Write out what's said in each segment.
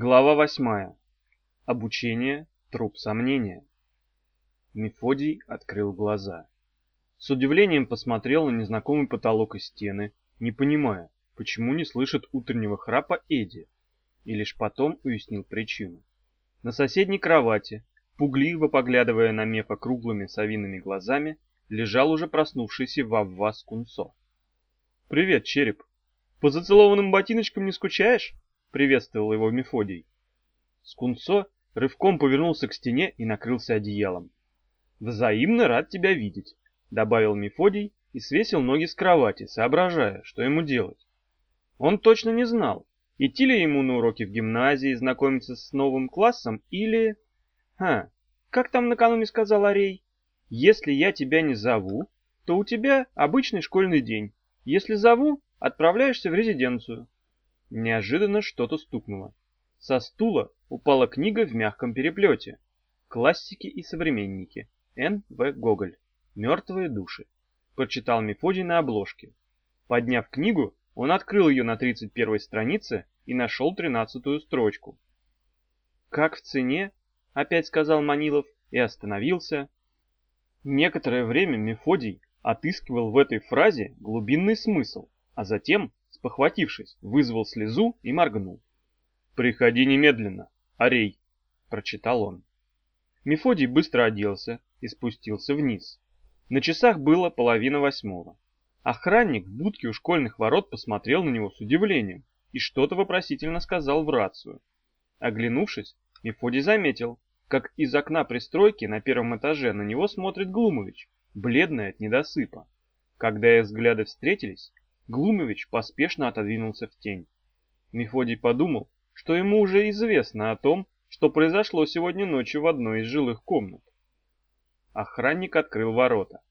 Глава восьмая. Обучение. Труп сомнения. Мефодий открыл глаза. С удивлением посмотрел на незнакомый потолок и стены, не понимая, почему не слышит утреннего храпа Эдди, и лишь потом уяснил причину. На соседней кровати, пугливо поглядывая на Мефа круглыми совиными глазами, лежал уже проснувшийся Вавва Скунсо. «Привет, череп! По зацелованным ботиночкам не скучаешь?» — приветствовал его Мефодий. Скунцо рывком повернулся к стене и накрылся одеялом. «Взаимно рад тебя видеть», — добавил Мефодий и свесил ноги с кровати, соображая, что ему делать. Он точно не знал, идти ли ему на уроки в гимназии, знакомиться с новым классом или... Ха, как там накануне сказал Арей? Если я тебя не зову, то у тебя обычный школьный день. Если зову, отправляешься в резиденцию. Неожиданно что-то стукнуло. Со стула упала книга в мягком переплете. Классики и современники. Н. В. Гоголь. Мертвые души. Прочитал Мефодий на обложке. Подняв книгу, он открыл ее на 31 странице и нашел тринадцатую строчку. «Как в цене?» — опять сказал Манилов и остановился. Некоторое время Мефодий отыскивал в этой фразе глубинный смысл, а затем спохватившись, вызвал слезу и моргнул. «Приходи немедленно, Арей!» — прочитал он. Мефодий быстро оделся и спустился вниз. На часах было половина восьмого. Охранник в будке у школьных ворот посмотрел на него с удивлением и что-то вопросительно сказал в рацию. Оглянувшись, Мефодий заметил, как из окна пристройки на первом этаже на него смотрит Глумович, бледный от недосыпа. Когда их взгляды встретились, Глумович поспешно отодвинулся в тень. Мефодий подумал, что ему уже известно о том, что произошло сегодня ночью в одной из жилых комнат. Охранник открыл ворота.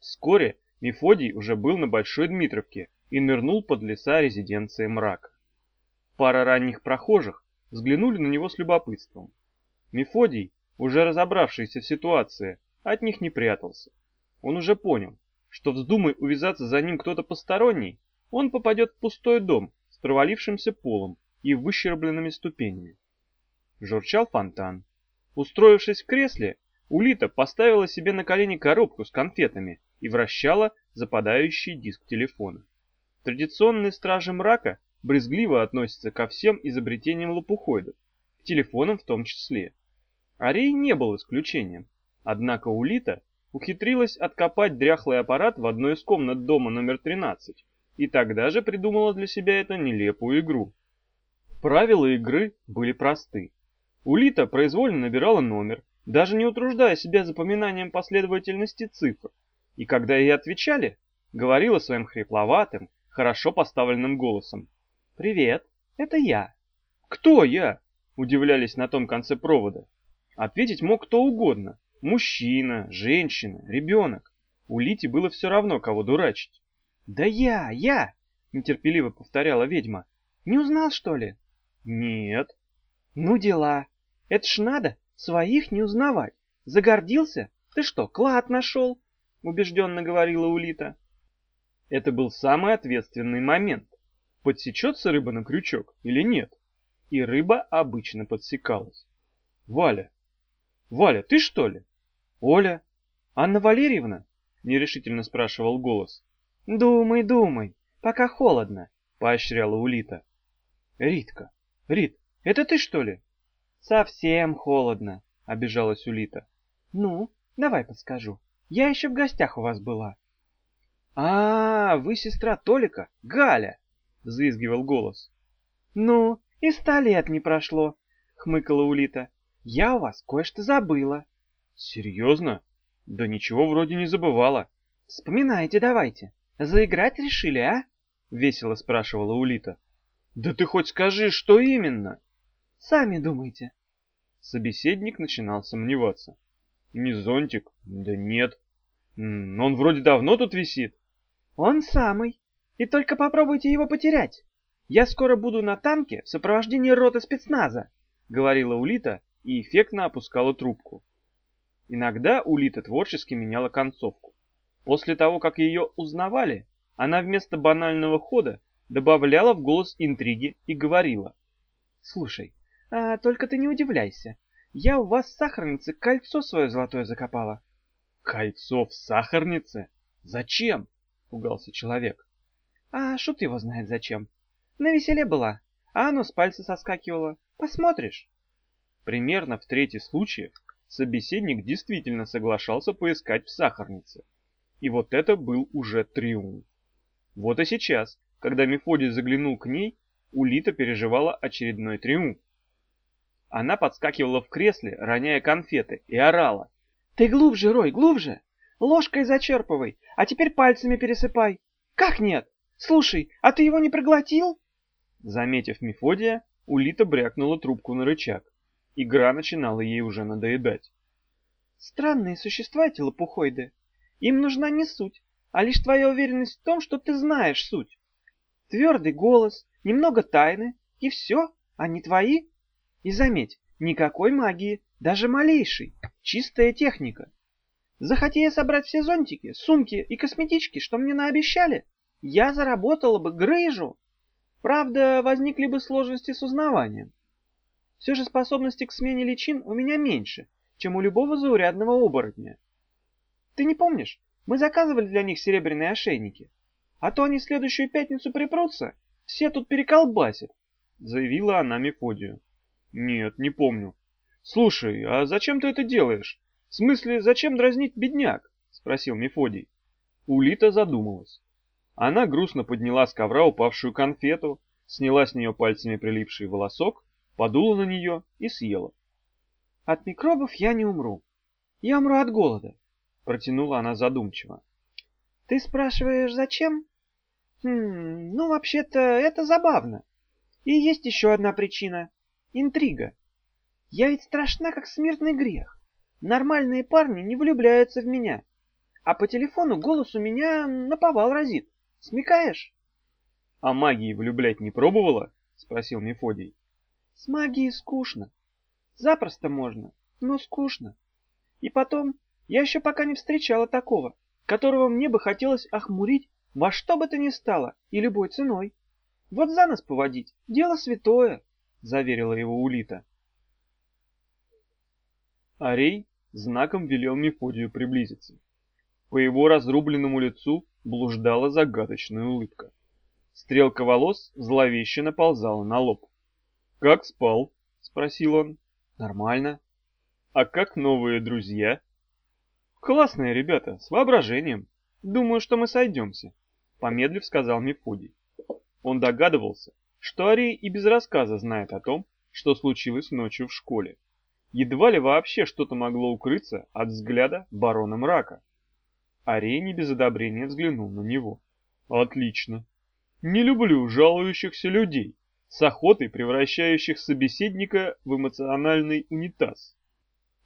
Вскоре Мефодий уже был на Большой Дмитровке и нырнул под леса резиденции мрака. Пара ранних прохожих взглянули на него с любопытством. Мефодий, уже разобравшийся в ситуации, от них не прятался. Он уже понял, что вздумай увязаться за ним кто-то посторонний, он попадет в пустой дом с провалившимся полом и выщербленными ступенями. Журчал фонтан. Устроившись в кресле, Улита поставила себе на колени коробку с конфетами и вращала западающий диск телефона. Традиционные стражи мрака брезгливо относятся ко всем изобретениям лопухоидов, к телефонам в том числе. Арей не был исключением, однако Улита ухитрилась откопать дряхлый аппарат в одной из комнат дома номер 13 и тогда же придумала для себя эту нелепую игру. Правила игры были просты. Улита произвольно набирала номер, даже не утруждая себя запоминанием последовательности цифр, и когда ей отвечали, говорила своим хрипловатым, хорошо поставленным голосом. «Привет, это я». «Кто я?» – удивлялись на том конце провода. Ответить мог кто угодно, Мужчина, женщина, ребенок. У Лити было все равно, кого дурачить. «Да я, я!» — нетерпеливо повторяла ведьма. «Не узнал, что ли?» «Нет». «Ну дела. Это ж надо своих не узнавать. Загордился? Ты что, клад нашел?» — убежденно говорила Улита. Это был самый ответственный момент. Подсечется рыба на крючок или нет? И рыба обычно подсекалась. «Валя! Валя, ты что ли?» «Оля? Анна Валерьевна?» — нерешительно спрашивал голос. «Думай, думай, пока холодно», — поощряла Улита. «Ритка, Рит, это ты что ли?» «Совсем холодно», — обижалась Улита. «Ну, давай подскажу. Я еще в гостях у вас была». «А, вы сестра Толика, Галя!» — взвизгивал голос. «Ну, и ста лет не прошло», — хмыкала Улита. «Я у вас кое-что забыла». Серьезно? Да ничего вроде не забывала. Вспоминайте давайте. Заиграть решили, а? Весело спрашивала Улита. Да ты хоть скажи, что именно? Сами думайте. Собеседник начинал сомневаться. Не зонтик? Да нет. Он вроде давно тут висит. Он самый. И только попробуйте его потерять. Я скоро буду на танке в сопровождении роты спецназа, говорила Улита и эффектно опускала трубку. Иногда Улита творчески меняла концовку. После того, как ее узнавали, она вместо банального хода добавляла в голос интриги и говорила. «Слушай, А, только ты не удивляйся. Я у вас в сахарнице кольцо свое золотое закопала. Кольцо в сахарнице? Зачем? Пугался человек. А шут его знает зачем. На веселе была, а оно с пальца соскакивало. Посмотришь. Примерно в трети случаев собеседник действительно соглашался поискать в сахарнице. И вот это был уже триумф. Вот и сейчас, когда Мефодий заглянул к ней, Улита переживала очередной триумф. Она подскакивала в кресле, роняя конфеты, и орала. «Ты глубже, Рой, глубже! Ложкой зачерпывай, а теперь пальцами пересыпай! Как нет? Слушай, а ты его не проглотил?» Заметив Мефодия, Улита брякнула трубку на рычаг. Игра начинала ей уже надоедать. «Странные существа эти лопухоиды. Им нужна не суть, а лишь твоя уверенность в том, что ты знаешь суть. Твердый голос, немного тайны, и все, они твои. И заметь, никакой магии, даже малейшей, чистая техника. Захоти я собрать все зонтики, сумки и косметички, что мне наобещали, я заработала бы грыжу. Правда, возникли бы сложности с узнаванием. Все же способности к смене личин у меня меньше, чем у любого заурядного оборотня. Ты не помнишь, мы заказывали для них серебряные ошейники. А то они следующую пятницу припрутся, все тут переколбасят, — заявила она Мефодию. Нет, не помню. Слушай, а зачем ты это делаешь? В смысле, зачем дразнить бедняк? — спросил Мефодий. Улита задумалась. Она грустно подняла с ковра упавшую конфету, сняла с нее пальцами прилипший волосок, подула на нее и съела. — От микробов я не умру. Я умру от голода, — протянула она задумчиво. — Ты спрашиваешь, зачем? Хм, ну, вообще-то, это забавно. И есть еще одна причина — интрига. Я ведь страшна, как смертный грех. Нормальные парни не влюбляются в меня. А по телефону голос у меня наповал разит. Смекаешь? — А магии влюблять не пробовала? — спросил Мефодий. — С магией скучно. Запросто можно, но скучно. И потом, я еще пока не встречала такого, которого мне бы хотелось охмурить во что бы то ни стало и любой ценой. Вот за нас поводить — дело святое, — заверила его Улита. Арей знаком велел Мефодию приблизиться. По его разрубленному лицу блуждала загадочная улыбка. Стрелка волос зловеще наползала на лоб. «Как спал?» — спросил он. «Нормально». «А как новые друзья?» «Классные ребята, с воображением. Думаю, что мы сойдемся», — помедлив сказал Мефодий. Он догадывался, что Арий и без рассказа знает о том, что случилось ночью в школе. Едва ли вообще что-то могло укрыться от взгляда барона Мрака. Арей не без одобрения взглянул на него. «Отлично. Не люблю жалующихся людей, с охотой превращающих собеседника в эмоциональный унитаз.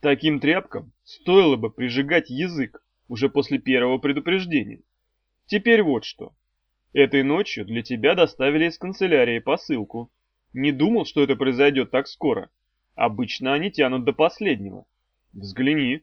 Таким тряпкам стоило бы прижигать язык уже после первого предупреждения. Теперь вот что. Этой ночью для тебя доставили из канцелярии посылку. Не думал, что это произойдет так скоро. Обычно они тянут до последнего. Взгляни.